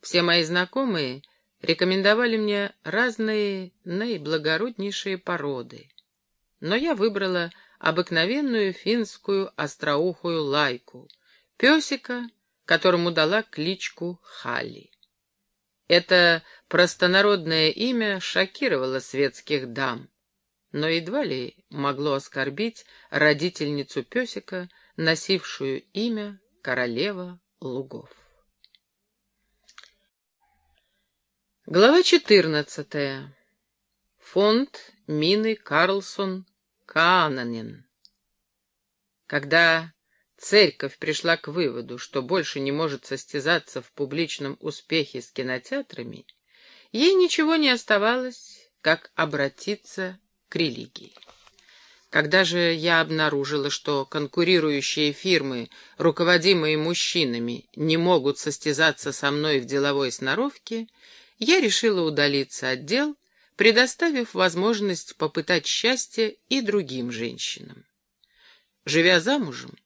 Все мои знакомые рекомендовали мне разные наиблагороднейшие породы, но я выбрала обыкновенную финскую остроухую лайку, песика, которому дала кличку Халли. Это простонародное имя шокировало светских дам, но едва ли могло оскорбить родительницу песика, носившую имя королева лугов. Глава четырнадцатая. Фонд Мины Карлсон Каананин. Когда церковь пришла к выводу, что больше не может состязаться в публичном успехе с кинотеатрами, ей ничего не оставалось, как обратиться к религии. Когда же я обнаружила, что конкурирующие фирмы, руководимые мужчинами, не могут состязаться со мной в деловой сноровке, я решила удалиться от дел, предоставив возможность попытать счастье и другим женщинам. Живя замужем,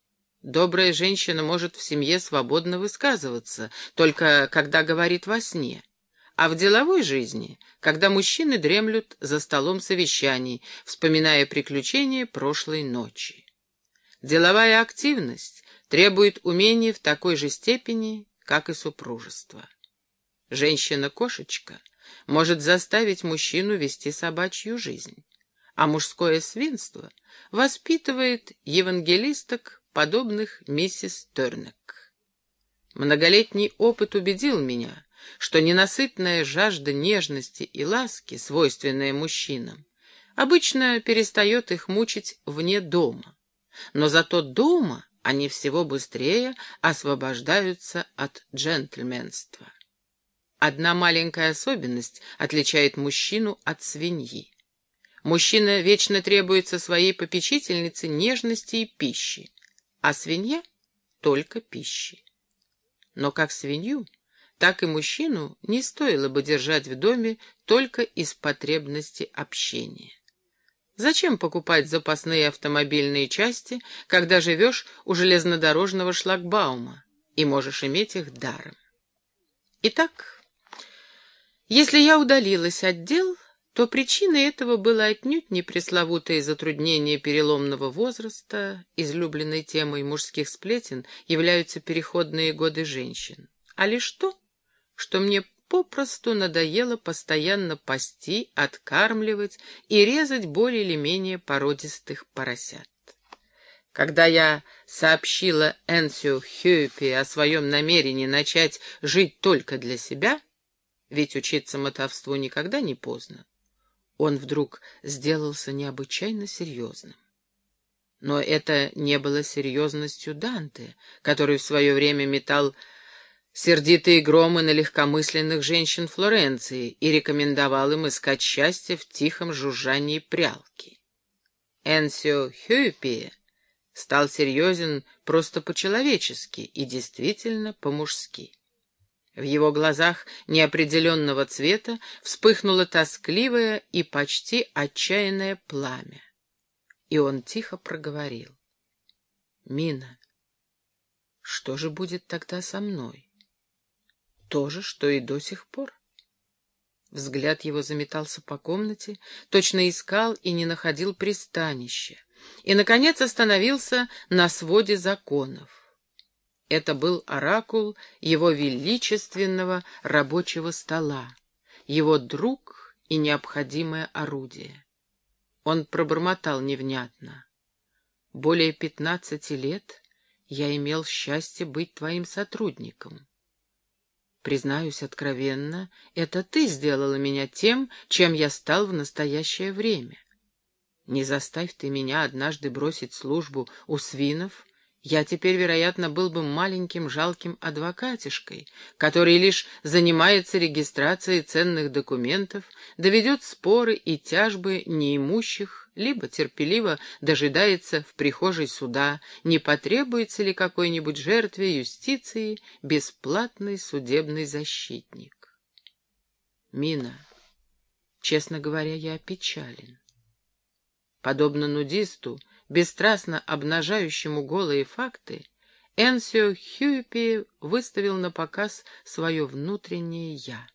добрая женщина может в семье свободно высказываться, только когда говорит во сне — а в деловой жизни, когда мужчины дремлют за столом совещаний, вспоминая приключения прошлой ночи. Деловая активность требует умения в такой же степени, как и супружество. Женщина-кошечка может заставить мужчину вести собачью жизнь, а мужское свинство воспитывает евангелисток, подобных миссис Тернек. Многолетний опыт убедил меня, что ненасытная жажда нежности и ласки, свойственная мужчинам, обычно перестает их мучить вне дома. Но зато дома они всего быстрее освобождаются от джентльменства. Одна маленькая особенность отличает мужчину от свиньи. Мужчина вечно требуется своей попечительнице нежности и пищи, а свинья — только пищи. Но как свинью так и мужчину не стоило бы держать в доме только из потребности общения. Зачем покупать запасные автомобильные части, когда живешь у железнодорожного шлагбаума и можешь иметь их даром? Итак, если я удалилась от дел, то причиной этого было отнюдь не пресловутое затруднение переломного возраста, излюбленной темой мужских сплетен являются переходные годы женщин, а лишь то, что мне попросту надоело постоянно пасти, откармливать и резать более или менее породистых поросят. Когда я сообщила Энсио Хьюпи о своем намерении начать жить только для себя, ведь учиться мотовству никогда не поздно, он вдруг сделался необычайно серьезным. Но это не было серьезностью Данте, который в свое время метал сердитые громы на легкомысленных женщин Флоренции и рекомендовал им искать счастье в тихом жужжании прялки. Энсио Хюпи стал серьезен просто по-человечески и действительно по-мужски. В его глазах неопределенного цвета вспыхнуло тоскливое и почти отчаянное пламя. И он тихо проговорил. «Мина, что же будет тогда со мной?» То же, что и до сих пор. Взгляд его заметался по комнате, точно искал и не находил пристанища, и, наконец, остановился на своде законов. Это был оракул его величественного рабочего стола, его друг и необходимое орудие. Он пробормотал невнятно. «Более пятнадцати лет я имел счастье быть твоим сотрудником». Признаюсь откровенно, это ты сделала меня тем, чем я стал в настоящее время. Не заставь ты меня однажды бросить службу у свинов, я теперь, вероятно, был бы маленьким жалким адвокатишкой, который лишь занимается регистрацией ценных документов, доведет споры и тяжбы неимущих, либо терпеливо дожидается в прихожей суда, не потребуется ли какой-нибудь жертве юстиции бесплатный судебный защитник. Мина, честно говоря, я опечален. Подобно нудисту, бесстрастно обнажающему голые факты, Энсио Хьюпи выставил на показ свое внутреннее «я».